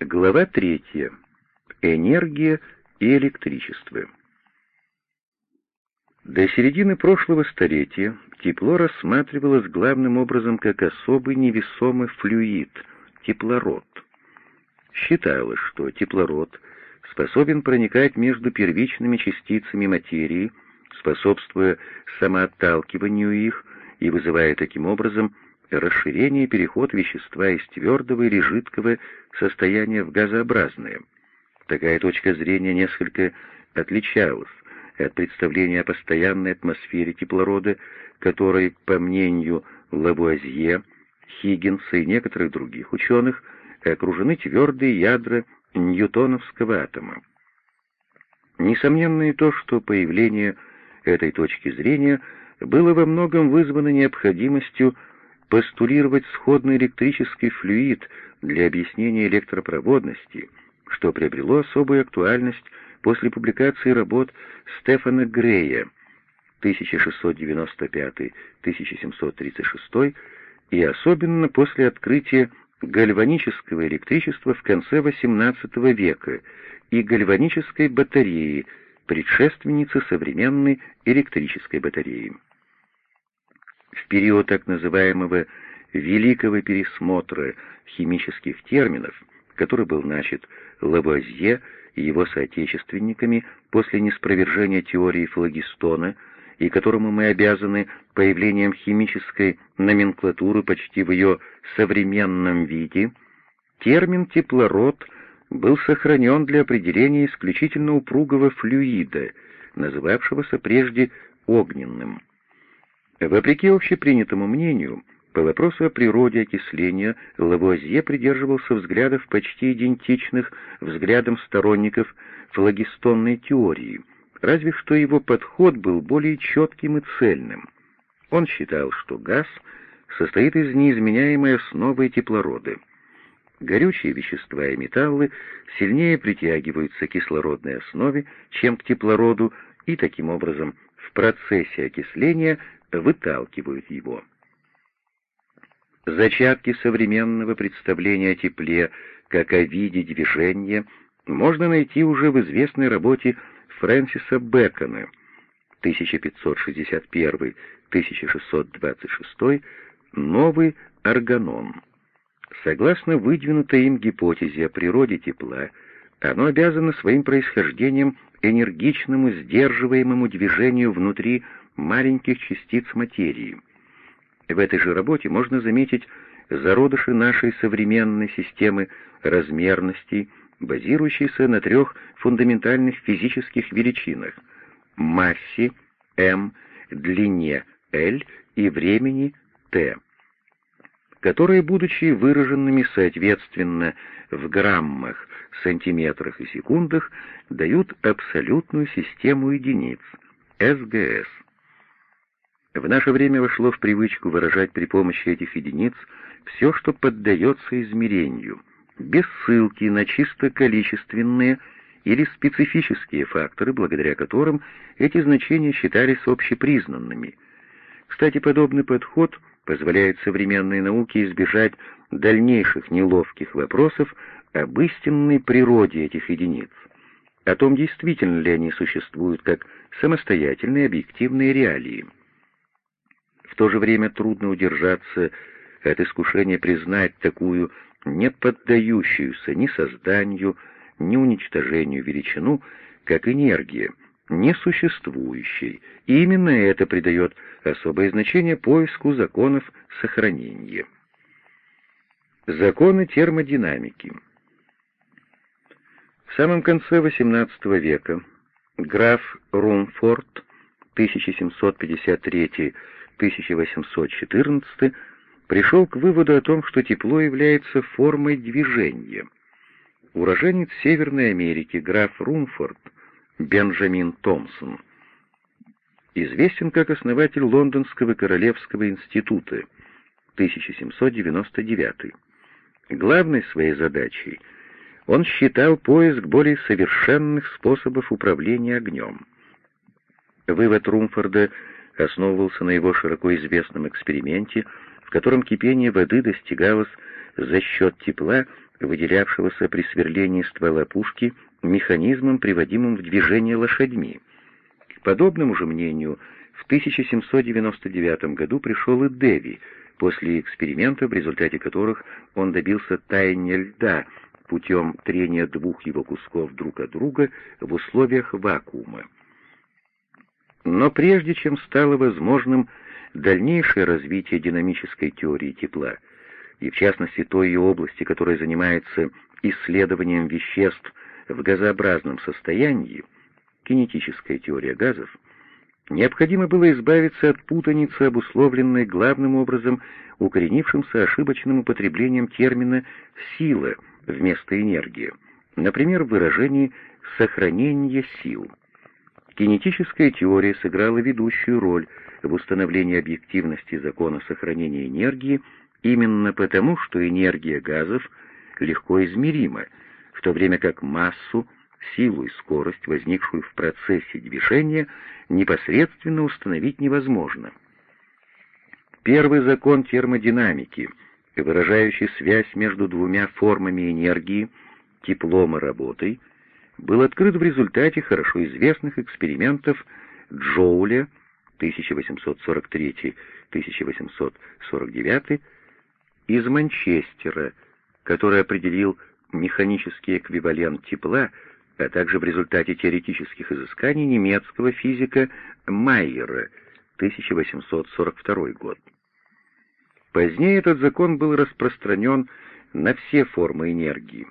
Глава третья. Энергия и электричество. До середины прошлого столетия тепло рассматривалось главным образом как особый невесомый флюид — теплород. Считалось, что теплород способен проникать между первичными частицами материи, способствуя самоотталкиванию их и вызывая таким образом расширение и переход вещества из твердого или жидкого состояния в газообразное. Такая точка зрения несколько отличалась от представления о постоянной атмосфере теплорода, которой, по мнению Лавуазье, Хиггинса и некоторых других ученых, окружены твердые ядра ньютоновского атома. Несомненно и то, что появление этой точки зрения было во многом вызвано необходимостью постулировать сходный электрический флюид для объяснения электропроводности, что приобрело особую актуальность после публикации работ Стефана Грея 1695-1736 и особенно после открытия гальванического электричества в конце XVIII века и гальванической батареи, предшественницы современной электрической батареи. В период так называемого «великого пересмотра» химических терминов, который был начат Лавуазье и его соотечественниками после неспровержения теории флагистона, и которому мы обязаны появлением химической номенклатуры почти в ее современном виде, термин «теплород» был сохранен для определения исключительно упругого флюида, называвшегося прежде огненным. Вопреки общепринятому мнению, по вопросу о природе окисления Лавуазье придерживался взглядов почти идентичных взглядам сторонников флагистонной теории, разве что его подход был более четким и цельным. Он считал, что газ состоит из неизменяемой основы кислорода. Горючие вещества и металлы сильнее притягиваются к кислородной основе, чем к теплороду, и таким образом в процессе окисления выталкивают его. Зачатки современного представления о тепле как о виде движения можно найти уже в известной работе Фрэнсиса Бэкона 1561-1626 «Новый органон». Согласно выдвинутой им гипотезе о природе тепла, оно обязано своим происхождением энергичному сдерживаемому движению внутри маленьких частиц материи. В этой же работе можно заметить зародыши нашей современной системы размерностей, базирующейся на трех фундаментальных физических величинах — массе m, длине l и времени t, которые, будучи выраженными соответственно в граммах, сантиметрах и секундах, дают абсолютную систему единиц — СГС. В наше время вошло в привычку выражать при помощи этих единиц все, что поддается измерению, без ссылки на чисто количественные или специфические факторы, благодаря которым эти значения считались общепризнанными. Кстати, подобный подход позволяет современной науке избежать дальнейших неловких вопросов об истинной природе этих единиц, о том, действительно ли они существуют как самостоятельные объективные реалии. В то же время трудно удержаться от искушения признать такую не поддающуюся ни созданию, ни уничтожению величину, как энергия, несуществующей, и именно это придает особое значение поиску законов сохранения. Законы термодинамики В самом конце XVIII века граф Румфорд 1753 1814 пришел к выводу о том, что тепло является формой движения. Уроженец Северной Америки граф Румфорд Бенджамин Томпсон известен как основатель Лондонского Королевского института 1799. Главной своей задачей он считал поиск более совершенных способов управления огнем. Вывод Румфорда – основывался на его широко известном эксперименте, в котором кипение воды достигалось за счет тепла, выделявшегося при сверлении ствола пушки механизмом, приводимым в движение лошадьми. К подобному же мнению в 1799 году пришел и Деви, после экспериментов, в результате которых он добился таяния льда путем трения двух его кусков друг от друга в условиях вакуума. Но прежде чем стало возможным дальнейшее развитие динамической теории тепла, и в частности той ее области, которая занимается исследованием веществ в газообразном состоянии, кинетическая теория газов, необходимо было избавиться от путаницы, обусловленной главным образом укоренившимся ошибочным употреблением термина «сила» вместо энергии, например, в выражении «сохранение сил». Кинетическая теория сыграла ведущую роль в установлении объективности закона сохранения энергии именно потому, что энергия газов легко измерима, в то время как массу, силу и скорость, возникшую в процессе движения, непосредственно установить невозможно. Первый закон термодинамики, выражающий связь между двумя формами энергии, теплом и работой, был открыт в результате хорошо известных экспериментов Джоуля 1843-1849 из Манчестера, который определил механический эквивалент тепла, а также в результате теоретических изысканий немецкого физика Майера 1842 год. Позднее этот закон был распространен на все формы энергии.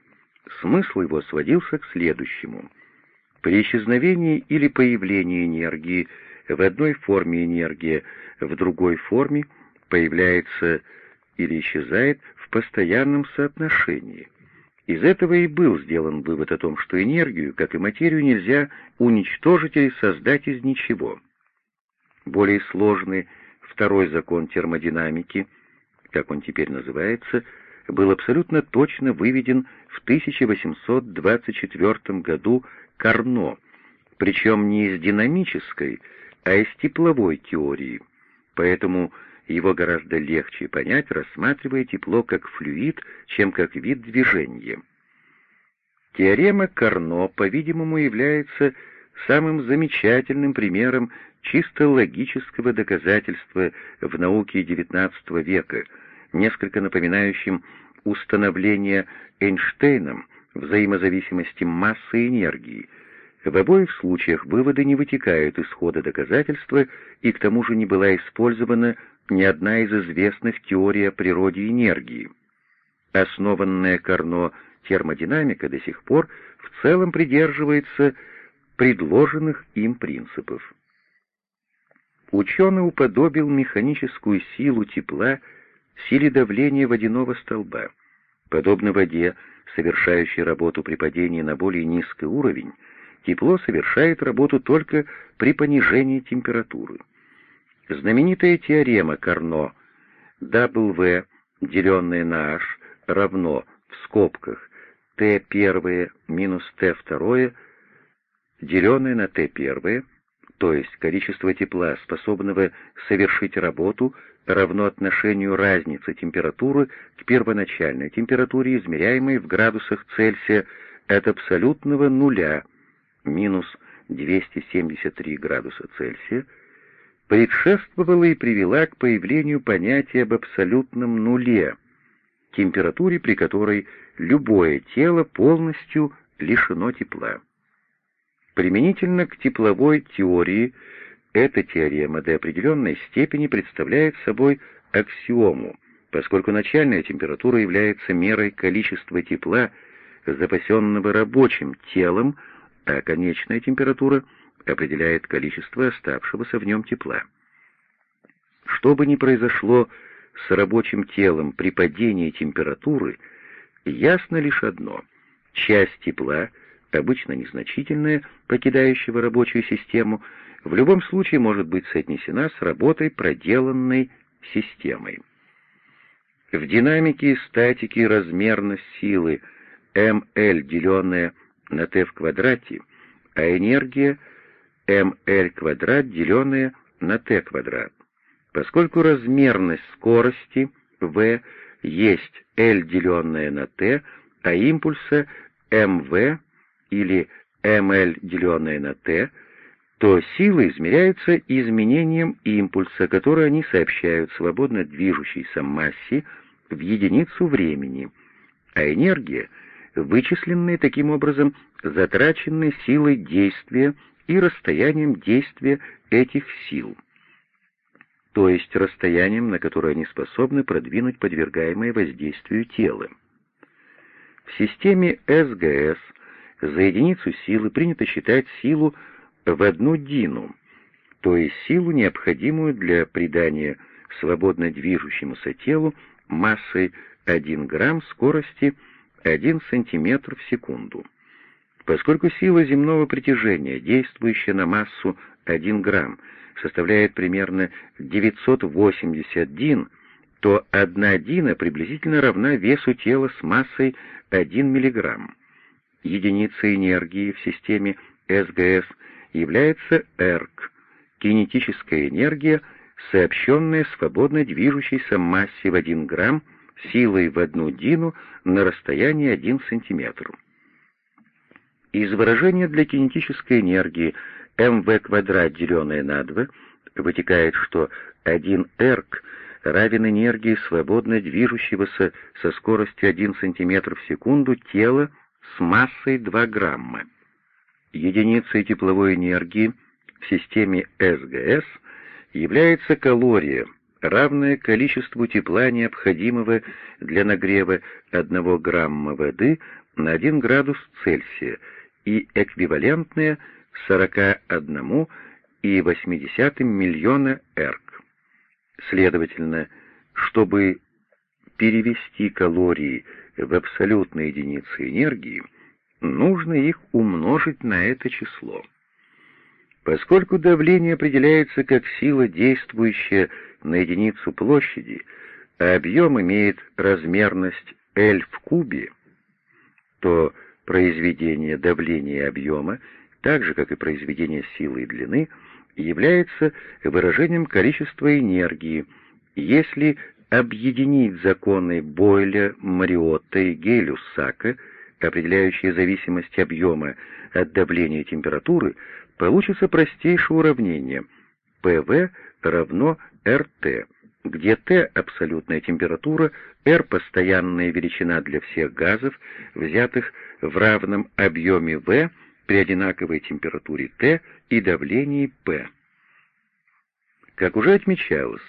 Смысл его сводился к следующему. При исчезновении или появлении энергии в одной форме энергия в другой форме появляется или исчезает в постоянном соотношении. Из этого и был сделан вывод о том, что энергию, как и материю, нельзя уничтожить или создать из ничего. Более сложный второй закон термодинамики, как он теперь называется, был абсолютно точно выведен в 1824 году Карно, причем не из динамической, а из тепловой теории. Поэтому его гораздо легче понять, рассматривая тепло как флюид, чем как вид движения. Теорема Карно, по-видимому, является самым замечательным примером чисто логического доказательства в науке XIX века, несколько напоминающим установление Эйнштейном взаимозависимости массы и энергии. В обоих случаях выводы не вытекают из хода доказательства и к тому же не была использована ни одна из известных теорий о природе энергии. Основанная Карно термодинамика до сих пор в целом придерживается предложенных им принципов. Ученый уподобил механическую силу тепла силе давления водяного столба. Подобно воде, совершающей работу при падении на более низкий уровень, тепло совершает работу только при понижении температуры. Знаменитая теорема Карно. W, деленное на H, равно в скобках T1 минус T2, деленное на T1, то есть количество тепла, способного совершить работу, равно отношению разницы температуры к первоначальной температуре, измеряемой в градусах Цельсия от абсолютного нуля, минус 273 градуса Цельсия, предшествовала и привела к появлению понятия об абсолютном нуле, температуре, при которой любое тело полностью лишено тепла. Применительно к тепловой теории эта теорема до определенной степени представляет собой аксиому, поскольку начальная температура является мерой количества тепла, запасенного рабочим телом, а конечная температура — определяет количество оставшегося в нем тепла. Что бы ни произошло с рабочим телом при падении температуры, ясно лишь одно — часть тепла, обычно незначительная, покидающего рабочую систему, в любом случае может быть соотнесена с работой, проделанной системой. В динамике и статике размерность силы ml, деленная на t в квадрате, а энергия — ml квадрат, деленное на t квадрат. Поскольку размерность скорости v есть L, деленное на t, а импульса МВ или МЛ деленное на Т, то сила измеряется изменением импульса, который они сообщают свободно движущейся массе в единицу времени, а энергия, вычисленная таким образом затраченной силой действия и расстоянием действия этих сил, то есть расстоянием, на которое они способны продвинуть подвергаемое воздействию тело. В системе СГС за единицу силы принято считать силу в одну дину, то есть силу, необходимую для придания свободно движущемуся телу массой 1 грамм скорости 1 сантиметр в секунду. Поскольку сила земного притяжения, действующая на массу 1 грамм, составляет примерно 980 дин, то одна дина приблизительно равна весу тела с массой 1 миллиграмм. Единицей энергии в системе СГС является ЭРК, кинетическая энергия, сообщенная свободно движущейся массе в 1 грамм силой в одну дину на расстоянии 1 сантиметр. Из выражения для кинетической энергии mv квадрат, деленное на 2, вытекает, что 1 эрк равен энергии свободно движущегося со скоростью 1 см в секунду тела с массой 2 грамма. Единицей тепловой энергии в системе СГС является калория, равная количеству тепла, необходимого для нагрева 1 грамма воды на 1 градус Цельсия, и эквивалентные 41,8 миллиона эрк. Следовательно, чтобы перевести калории в абсолютные единицы энергии, нужно их умножить на это число. Поскольку давление определяется как сила, действующая на единицу площади, а объем имеет размерность L в кубе, то произведение давления и объема, так же, как и произведение силы и длины, является выражением количества энергии, если объединить законы Бойля, Мариотта и Гелюсака, определяющие зависимость объема от давления и температуры, получится простейшее уравнение ПВ равно РТ, где Т — абсолютная температура, R — постоянная величина для всех газов, взятых в равном объеме В при одинаковой температуре Т и давлении П. Как уже отмечалось,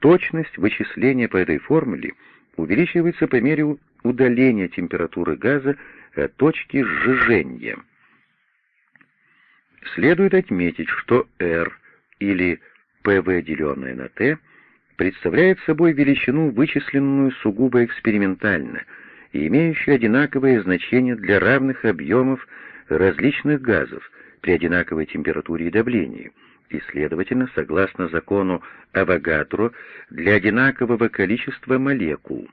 точность вычисления по этой формуле увеличивается по мере удаления температуры газа от точки сжижения. Следует отметить, что R или PV деленное на T представляет собой величину, вычисленную сугубо экспериментально и имеющую одинаковое значение для равных объемов различных газов при одинаковой температуре и давлении, и, следовательно, согласно закону Авогадро, для одинакового количества молекул.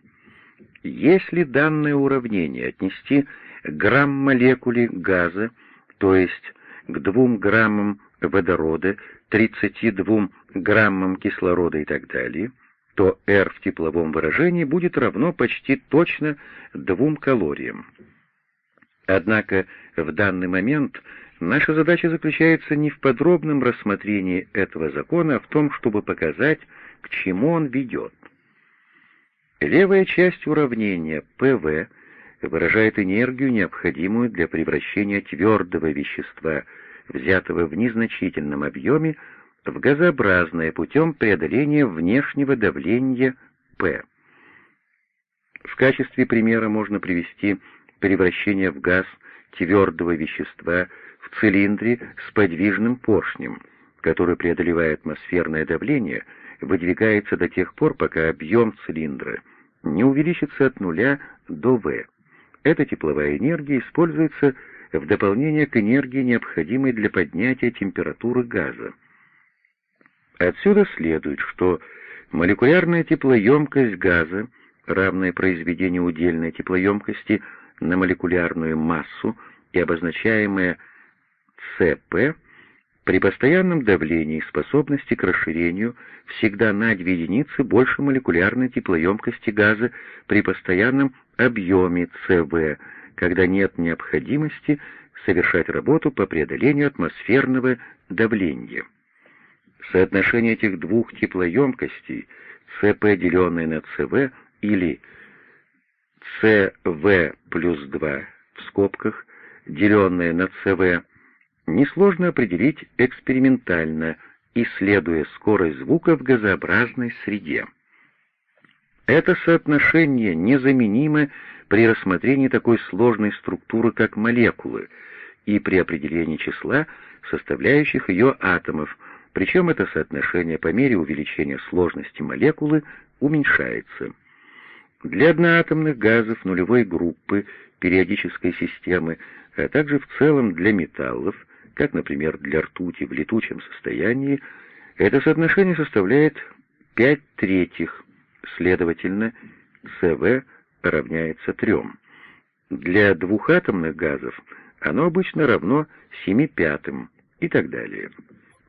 Если данное уравнение отнести грамм-молекуле газа, то есть к двум граммам водорода, 32 граммам кислорода и так далее, то R в тепловом выражении будет равно почти точно двум калориям. Однако в данный момент наша задача заключается не в подробном рассмотрении этого закона, а в том, чтобы показать, к чему он ведет. Левая часть уравнения ПВ выражает энергию, необходимую для превращения твердого вещества – взятого в незначительном объеме, в газообразное путем преодоления внешнего давления P. В качестве примера можно привести превращение в газ твердого вещества в цилиндре с подвижным поршнем, который, преодолевая атмосферное давление, выдвигается до тех пор, пока объем цилиндра не увеличится от нуля до V. Эта тепловая энергия используется в дополнение к энергии, необходимой для поднятия температуры газа. Отсюда следует, что молекулярная теплоемкость газа, равная произведению удельной теплоемкости на молекулярную массу и обозначаемая ЦП, При постоянном давлении способности к расширению всегда на 2 единицы больше молекулярной теплоемкости газа при постоянном объеме ЦВ, когда нет необходимости совершать работу по преодолению атмосферного давления. Соотношение этих двух теплоемкостей ЦП, деленное на ЦВ, или ЦВ плюс 2 в скобках, деленное на ЦВ, несложно определить экспериментально, исследуя скорость звука в газообразной среде. Это соотношение незаменимо при рассмотрении такой сложной структуры, как молекулы, и при определении числа составляющих ее атомов, причем это соотношение по мере увеличения сложности молекулы уменьшается. Для одноатомных газов нулевой группы периодической системы, а также в целом для металлов, как, например, для ртути в летучем состоянии, это соотношение составляет 5 третьих, следовательно, СВ равняется 3. Для двухатомных газов оно обычно равно 7 пятым и так далее.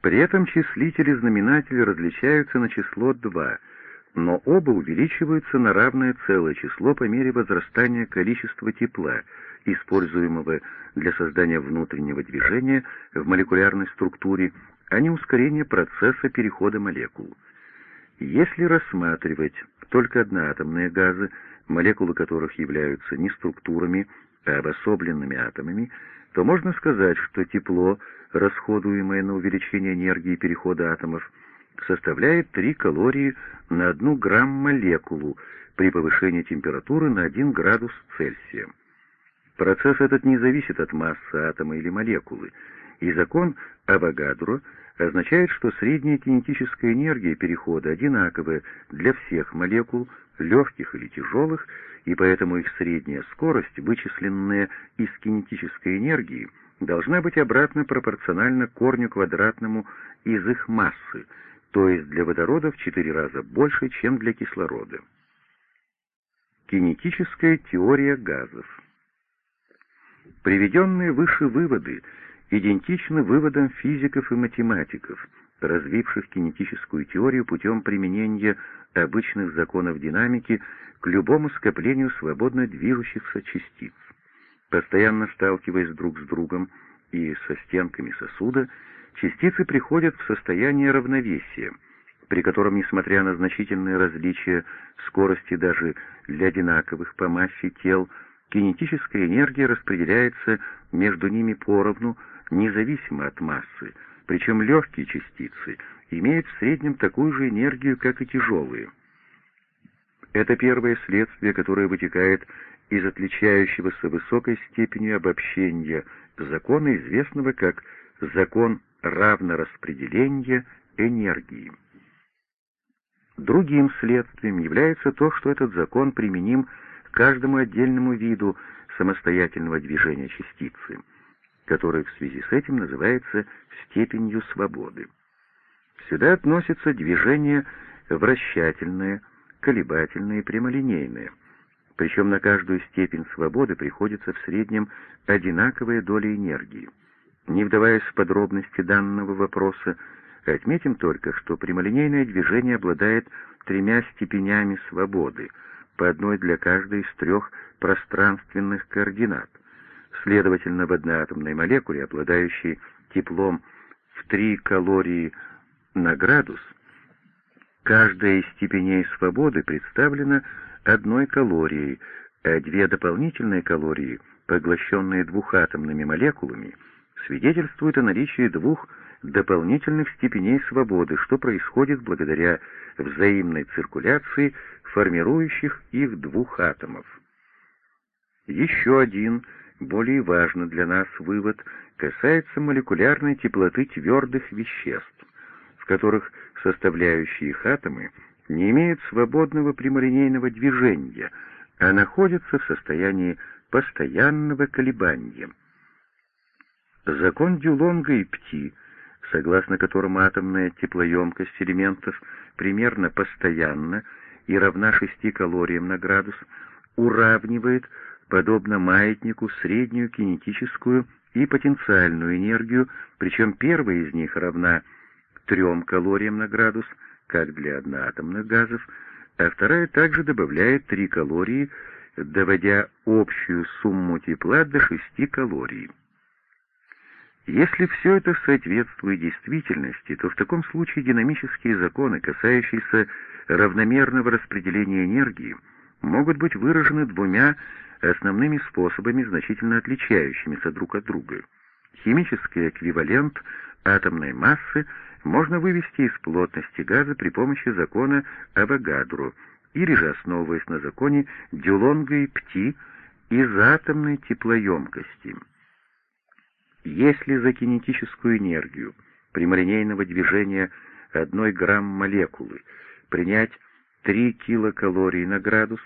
При этом числитель и знаменатель различаются на число 2, но оба увеличиваются на равное целое число по мере возрастания количества тепла, используемого для создания внутреннего движения в молекулярной структуре, а не ускорения процесса перехода молекул. Если рассматривать только одноатомные газы, молекулы которых являются не структурами, а обособленными атомами, то можно сказать, что тепло, расходуемое на увеличение энергии перехода атомов, составляет 3 калории на 1 грамм молекулу при повышении температуры на 1 градус Цельсия. Процесс этот не зависит от массы атома или молекулы, и закон Авогадро означает, что средняя кинетическая энергия перехода одинаковая для всех молекул, легких или тяжелых, и поэтому их средняя скорость, вычисленная из кинетической энергии, должна быть обратно пропорциональна корню квадратному из их массы, то есть для водорода в 4 раза больше, чем для кислорода. Кинетическая теория газов Приведенные выше выводы идентичны выводам физиков и математиков, развивших кинетическую теорию путем применения обычных законов динамики к любому скоплению свободно движущихся частиц. Постоянно сталкиваясь друг с другом и со стенками сосуда, частицы приходят в состояние равновесия, при котором, несмотря на значительные различия скорости даже для одинаковых по массе тел, кинетическая энергия распределяется между ними поровну, независимо от массы, причем легкие частицы имеют в среднем такую же энергию, как и тяжелые. Это первое следствие, которое вытекает из отличающегося высокой степенью обобщения закона, известного как закон равнораспределения энергии. Другим следствием является то, что этот закон применим к каждому отдельному виду самостоятельного движения частицы, который в связи с этим называется степенью свободы. Сюда относятся движения вращательные, колебательные и прямолинейные. Причем на каждую степень свободы приходится в среднем одинаковая доля энергии. Не вдаваясь в подробности данного вопроса, отметим только, что прямолинейное движение обладает тремя степенями свободы, по одной для каждой из трех пространственных координат. Следовательно, в одноатомной молекуле, обладающей теплом в 3 калории на градус, каждая из степеней свободы представлена одной калорией, а две дополнительные калории, поглощенные двухатомными молекулами, свидетельствуют о наличии двух дополнительных степеней свободы, что происходит благодаря взаимной циркуляции формирующих их двух атомов. Еще один, более важный для нас вывод, касается молекулярной теплоты твердых веществ, в которых составляющие их атомы не имеют свободного прямолинейного движения, а находятся в состоянии постоянного колебания. Закон Дюлонга и Пти, согласно которому атомная теплоемкость элементов примерно постоянна и равна 6 калориям на градус, уравнивает, подобно маятнику, среднюю кинетическую и потенциальную энергию, причем первая из них равна 3 калориям на градус, как для одноатомных газов, а вторая также добавляет 3 калории, доводя общую сумму тепла до 6 калорий. Если все это соответствует действительности, то в таком случае динамические законы, касающиеся равномерного распределения энергии, могут быть выражены двумя основными способами, значительно отличающимися друг от друга. Химический эквивалент атомной массы можно вывести из плотности газа при помощи закона Авогадро или же, основываясь на законе Дюлонга и Пти, из атомной теплоемкости. Если за кинетическую энергию прямолинейного движения одной грамм молекулы принять 3 килокалорий на градус,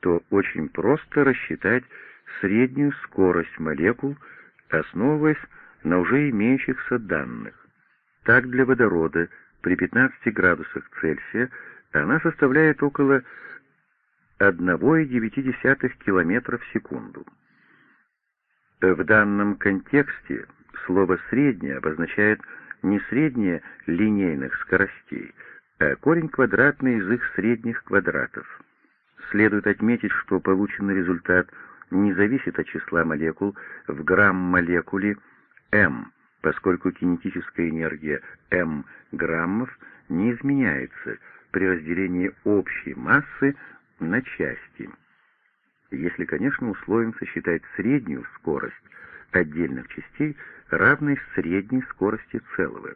то очень просто рассчитать среднюю скорость молекул, основываясь на уже имеющихся данных. Так для водорода при 15 градусах Цельсия она составляет около 1,9 км в секунду. В данном контексте слово «среднее» обозначает не среднее линейных скоростей, а корень квадратный из их средних квадратов. Следует отметить, что полученный результат не зависит от числа молекул в грамм-молекуле m, поскольку кинетическая энергия m граммов не изменяется при разделении общей массы на части если, конечно, условием сосчитать среднюю скорость отдельных частей, равной средней скорости целого.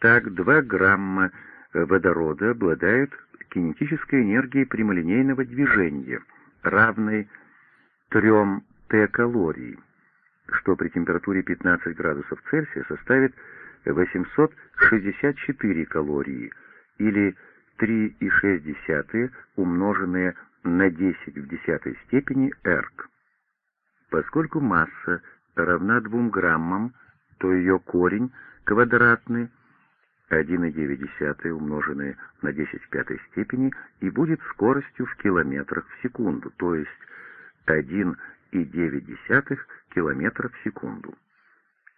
Так, 2 грамма водорода обладают кинетической энергией прямолинейного движения, равной 3 Т калорий, что при температуре 15 градусов Цельсия составит 864 калории, или 3,6 умноженное на 10 в десятой степени эрк. Поскольку масса равна 2 граммам, то ее корень квадратный 1,9 умноженное на 10 в пятой степени и будет скоростью в километрах в секунду, то есть 1,9 километра в секунду.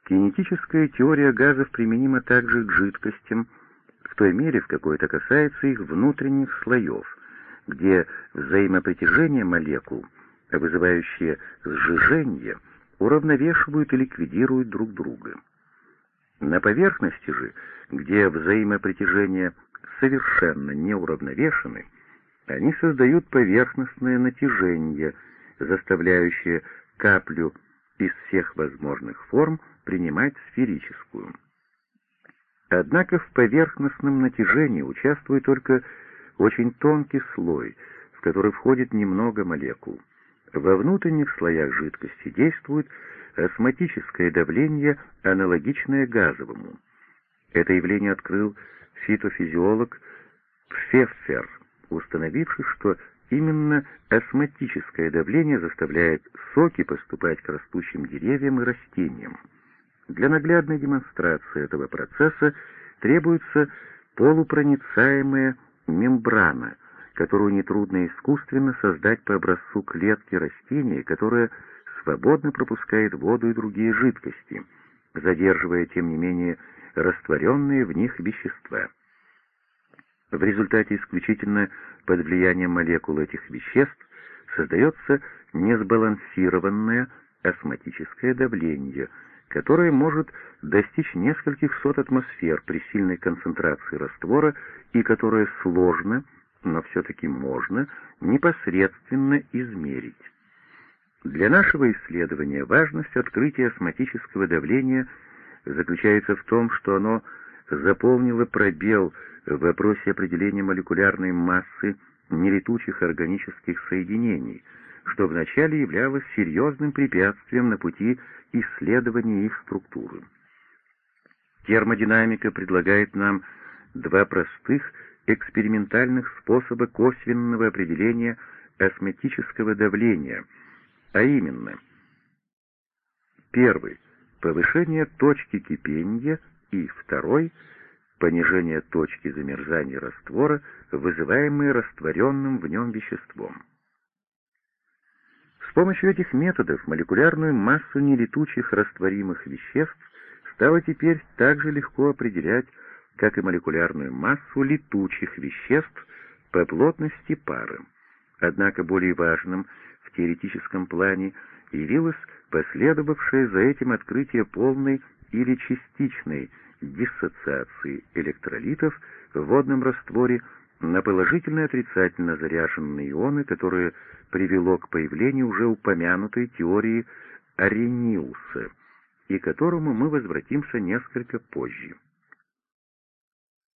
Кинетическая теория газов применима также к жидкостям, в той мере, в какой это касается их внутренних слоев, где взаимопритяжение молекул, вызывающие сжижение, уравновешивают и ликвидируют друг друга. На поверхности же, где взаимопритяжения совершенно не уравновешены, они создают поверхностное натяжение, заставляющее каплю из всех возможных форм принимать сферическую. Однако в поверхностном натяжении участвует только очень тонкий слой, в который входит немного молекул. Во внутренних слоях жидкости действует осмотическое давление, аналогичное газовому. Это явление открыл фитофизиолог Пфеффер, установивший, что именно осмотическое давление заставляет соки поступать к растущим деревьям и растениям. Для наглядной демонстрации этого процесса требуется полупроницаемая мембрана, которую нетрудно искусственно создать по образцу клетки растения, которая свободно пропускает воду и другие жидкости, задерживая, тем не менее, растворенные в них вещества. В результате исключительно под влиянием молекул этих веществ создается несбалансированное осмотическое давление, которое может достичь нескольких сот атмосфер при сильной концентрации раствора и которое сложно, но все-таки можно непосредственно измерить. Для нашего исследования важность открытия осмотического давления заключается в том, что оно заполнило пробел в вопросе определения молекулярной массы нелетучих органических соединений, что вначале являлось серьезным препятствием на пути исследования их структуры. Термодинамика предлагает нам два простых экспериментальных способа косвенного определения осметического давления, а именно первый — повышение точки кипения и второй — понижение точки замерзания раствора, вызываемые растворенным в нем веществом. С помощью этих методов молекулярную массу нелетучих растворимых веществ стало теперь так же легко определять, как и молекулярную массу летучих веществ по плотности пары. Однако более важным в теоретическом плане явилось последовавшее за этим открытие полной или частичной диссоциации электролитов в водном растворе на положительно и отрицательно заряженные ионы, которое привело к появлению уже упомянутой теории Арениуса, и к которому мы возвратимся несколько позже.